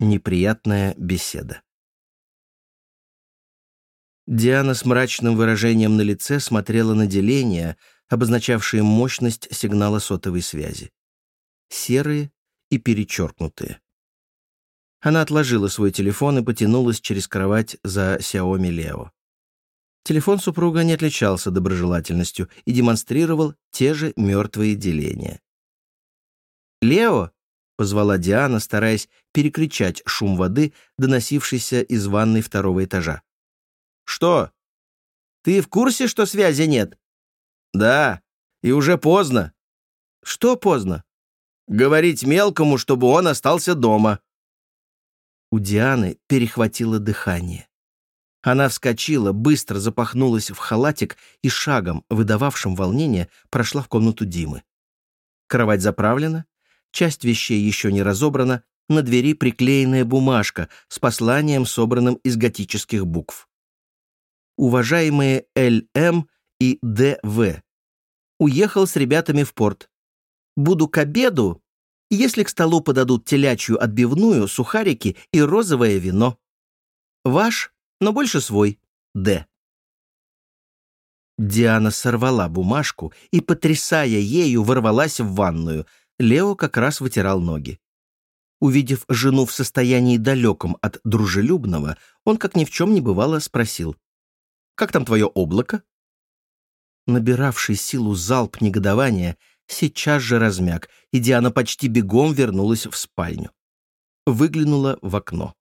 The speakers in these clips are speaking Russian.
Неприятная беседа. Диана с мрачным выражением на лице смотрела на деления, обозначавшие мощность сигнала сотовой связи. Серые и перечеркнутые. Она отложила свой телефон и потянулась через кровать за Xiaomi Leo. Телефон супруга не отличался доброжелательностью и демонстрировал те же мертвые деления. «Лео!» Позвала Диана, стараясь перекричать шум воды, доносившийся из ванной второго этажа. «Что? Ты в курсе, что связи нет?» «Да, и уже поздно». «Что поздно?» «Говорить мелкому, чтобы он остался дома». У Дианы перехватило дыхание. Она вскочила, быстро запахнулась в халатик и шагом, выдававшим волнение, прошла в комнату Димы. Кровать заправлена, часть вещей еще не разобрана, на двери приклеенная бумажка с посланием, собранным из готических букв. Уважаемые Л.М. и Д.В. Уехал с ребятами в порт. Буду к обеду, если к столу подадут телячью отбивную, сухарики и розовое вино. Ваш, но больше свой, Д. Диана сорвала бумажку и, потрясая ею, ворвалась в ванную, Лео как раз вытирал ноги. Увидев жену в состоянии далеком от дружелюбного, он, как ни в чем не бывало, спросил. «Как там твое облако?» Набиравший силу залп негодования сейчас же размяк, и Диана почти бегом вернулась в спальню. Выглянула в окно.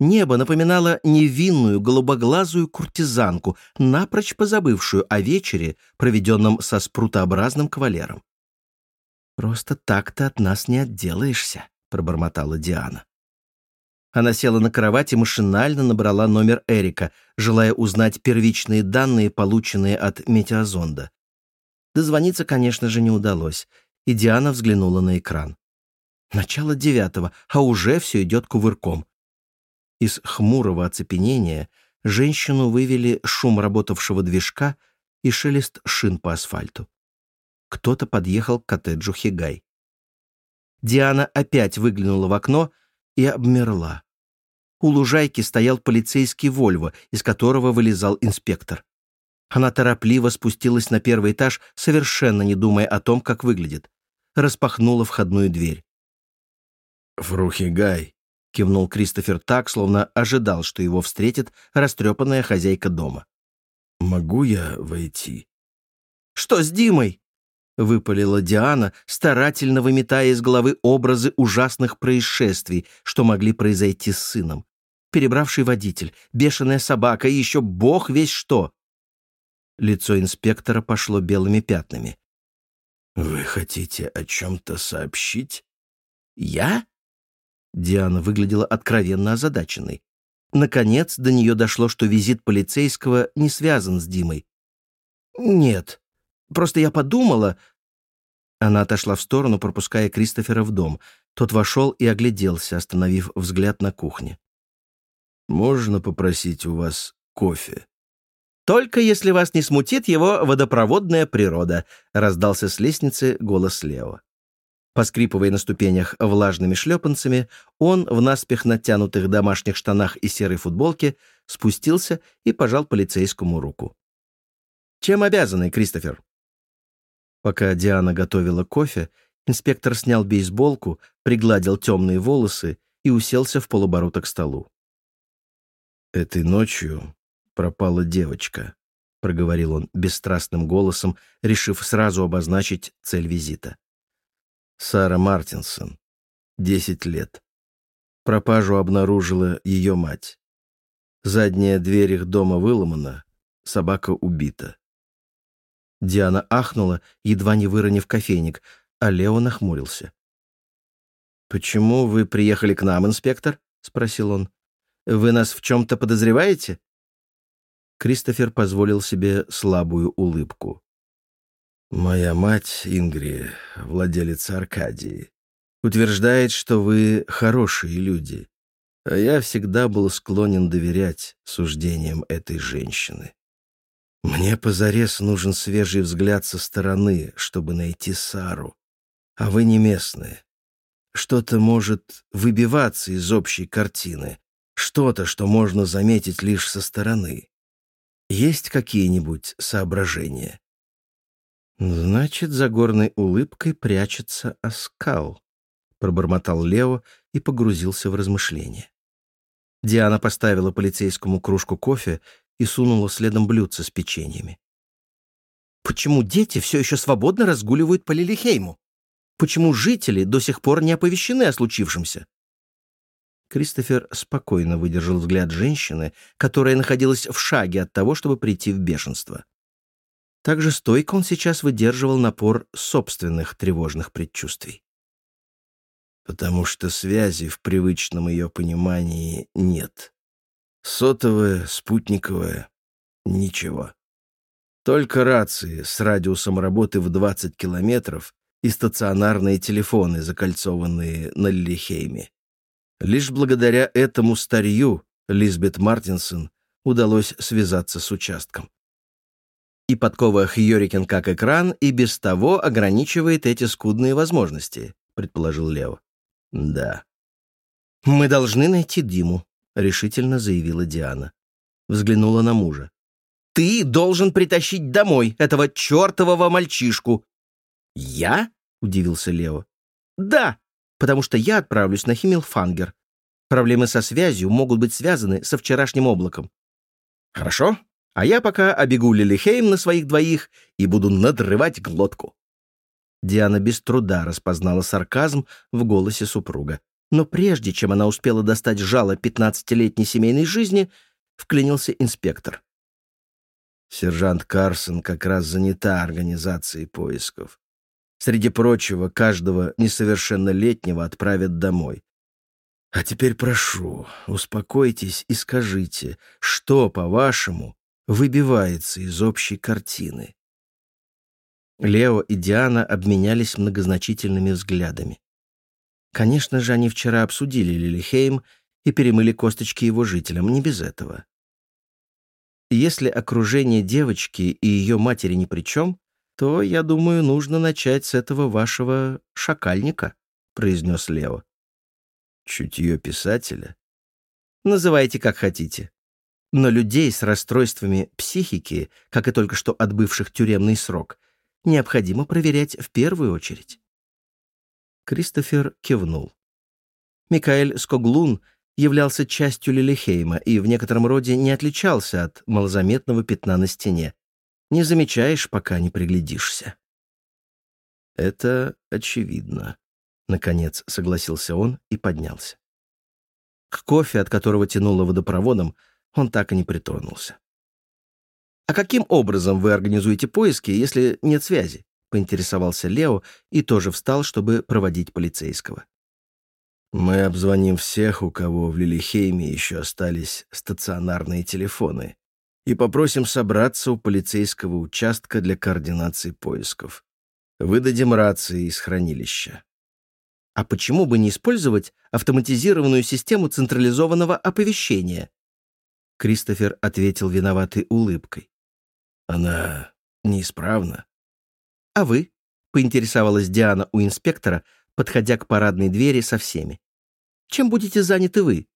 Небо напоминало невинную голубоглазую куртизанку, напрочь позабывшую о вечере, проведенном со спрутообразным кавалером. «Просто так ты от нас не отделаешься», — пробормотала Диана. Она села на кровать и машинально набрала номер Эрика, желая узнать первичные данные, полученные от метеозонда. Дозвониться, конечно же, не удалось, и Диана взглянула на экран. Начало девятого, а уже все идет кувырком. Из хмурого оцепенения женщину вывели шум работавшего движка и шелест шин по асфальту кто-то подъехал к коттеджу Хигай. Диана опять выглянула в окно и обмерла. У лужайки стоял полицейский Вольво, из которого вылезал инспектор. Она торопливо спустилась на первый этаж, совершенно не думая о том, как выглядит. Распахнула входную дверь. «Фрухигай», — кивнул Кристофер так, словно ожидал, что его встретит растрепанная хозяйка дома. «Могу я войти?» «Что с Димой?» — выпалила Диана, старательно выметая из головы образы ужасных происшествий, что могли произойти с сыном. Перебравший водитель, бешеная собака и еще бог весь что. Лицо инспектора пошло белыми пятнами. «Вы хотите о чем-то сообщить?» «Я?» Диана выглядела откровенно озадаченной. Наконец до нее дошло, что визит полицейского не связан с Димой. «Нет», Просто я подумала...» Она отошла в сторону, пропуская Кристофера в дом. Тот вошел и огляделся, остановив взгляд на кухне. «Можно попросить у вас кофе?» «Только если вас не смутит его водопроводная природа», — раздался с лестницы голос Лео. Поскрипывая на ступенях влажными шлепанцами, он в наспех натянутых домашних штанах и серой футболке спустился и пожал полицейскому руку. «Чем обязаны, Кристофер?» Пока Диана готовила кофе, инспектор снял бейсболку, пригладил темные волосы и уселся в полоборота к столу. «Этой ночью пропала девочка», — проговорил он бесстрастным голосом, решив сразу обозначить цель визита. «Сара Мартинсон, десять лет. Пропажу обнаружила ее мать. Задняя дверь их дома выломана, собака убита. Диана ахнула, едва не выронив кофейник, а Лео нахмурился. «Почему вы приехали к нам, инспектор?» — спросил он. «Вы нас в чем-то подозреваете?» Кристофер позволил себе слабую улыбку. «Моя мать, Ингри, владелица Аркадии, утверждает, что вы хорошие люди, а я всегда был склонен доверять суждениям этой женщины. Мне позарез нужен свежий взгляд со стороны, чтобы найти Сару. А вы не местные. что-то может выбиваться из общей картины, что-то, что можно заметить лишь со стороны. Есть какие-нибудь соображения? Значит, за горной улыбкой прячется оскал, пробормотал Лео и погрузился в размышления. Диана поставила полицейскому кружку кофе и сунула следом блюдце с печеньями. Почему дети все еще свободно разгуливают по Лилихейму? Почему жители до сих пор не оповещены о случившемся? Кристофер спокойно выдержал взгляд женщины, которая находилась в шаге от того, чтобы прийти в бешенство. Также стойко он сейчас выдерживал напор собственных тревожных предчувствий. Потому что связи в привычном ее понимании нет. Сотовая, спутниковая — ничего. Только рации с радиусом работы в 20 километров и стационарные телефоны, закольцованные на Лилихейме. Лишь благодаря этому старью Лизбет Мартинсон удалось связаться с участком. И подкова Хьюрикен как экран и без того ограничивает эти скудные возможности, предположил Лео. Да. Мы должны найти Диму, решительно заявила Диана. Взглянула на мужа. Ты должен притащить домой этого чертового мальчишку. Я? удивился Лео. Да, потому что я отправлюсь на Химмелфангер. Проблемы со связью могут быть связаны со вчерашним облаком. Хорошо, а я пока обегу Лилихейм на своих двоих и буду надрывать глотку. Диана без труда распознала сарказм в голосе супруга. Но прежде чем она успела достать жало пятнадцатилетней семейной жизни, вклинился инспектор. Сержант Карсон как раз занята организацией поисков. Среди прочего, каждого несовершеннолетнего отправят домой. А теперь прошу, успокойтесь и скажите, что, по-вашему, выбивается из общей картины? Лео и Диана обменялись многозначительными взглядами. Конечно же, они вчера обсудили Лилихейм и перемыли косточки его жителям, не без этого. Если окружение девочки и ее матери ни при чем, то, я думаю, нужно начать с этого вашего шакальника», — произнес Лео. «Чутье писателя?» «Называйте как хотите. Но людей с расстройствами психики, как и только что отбывших тюремный срок, необходимо проверять в первую очередь». Кристофер кивнул. Микаэль Скоглун являлся частью Лилихейма и в некотором роде не отличался от малозаметного пятна на стене, не замечаешь, пока не приглядишься. Это очевидно. Наконец согласился он и поднялся. К кофе, от которого тянуло водопроводом, он так и не притронулся. «А каким образом вы организуете поиски, если нет связи?» — поинтересовался Лео и тоже встал, чтобы проводить полицейского. «Мы обзвоним всех, у кого в Лилихейме еще остались стационарные телефоны, и попросим собраться у полицейского участка для координации поисков. Выдадим рации из хранилища. А почему бы не использовать автоматизированную систему централизованного оповещения? Кристофер ответил виноватой улыбкой. Она неисправна. А вы? Поинтересовалась Диана у инспектора, подходя к парадной двери со всеми. Чем будете заняты вы?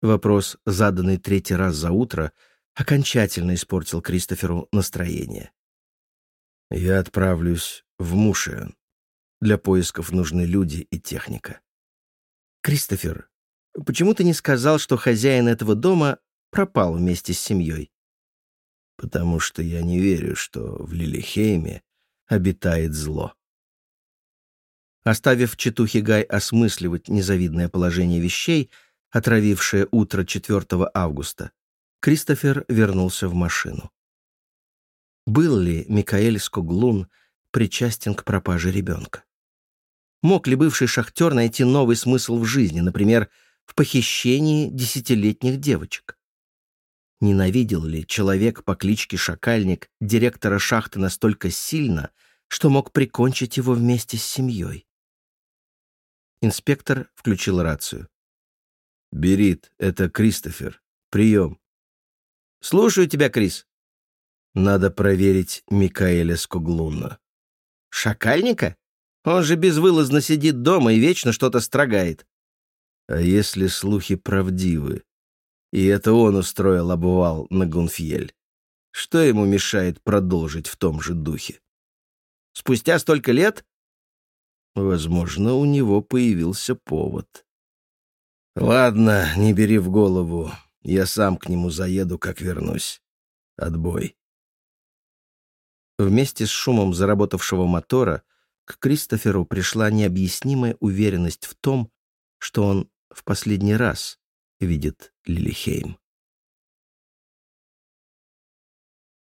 Вопрос, заданный третий раз за утро, окончательно испортил Кристоферу настроение. «Я отправлюсь в Мушиан. Для поисков нужны люди и техника». «Кристофер, почему ты не сказал, что хозяин этого дома пропал вместе с семьей?» «Потому что я не верю, что в Лилихейме обитает зло». Оставив Читухи Гай осмысливать незавидное положение вещей, отравившее утро 4 августа, Кристофер вернулся в машину. Был ли Микаэль Скоглун причастен к пропаже ребенка? Мог ли бывший шахтер найти новый смысл в жизни, например, в похищении десятилетних девочек? Ненавидел ли человек по кличке Шакальник директора шахты настолько сильно, что мог прикончить его вместе с семьей? Инспектор включил рацию. «Берит, это Кристофер. Прием». «Слушаю тебя, Крис». «Надо проверить Микаэля Скоглуна». «Шакальника? Он же безвылазно сидит дома и вечно что-то строгает. А если слухи правдивы? И это он устроил обвал на Гунфьель. Что ему мешает продолжить в том же духе? Спустя столько лет? Возможно, у него появился повод. Ладно, не бери в голову. Я сам к нему заеду, как вернусь. Отбой. Вместе с шумом заработавшего мотора к Кристоферу пришла необъяснимая уверенность в том, что он в последний раз видит Лилихейм.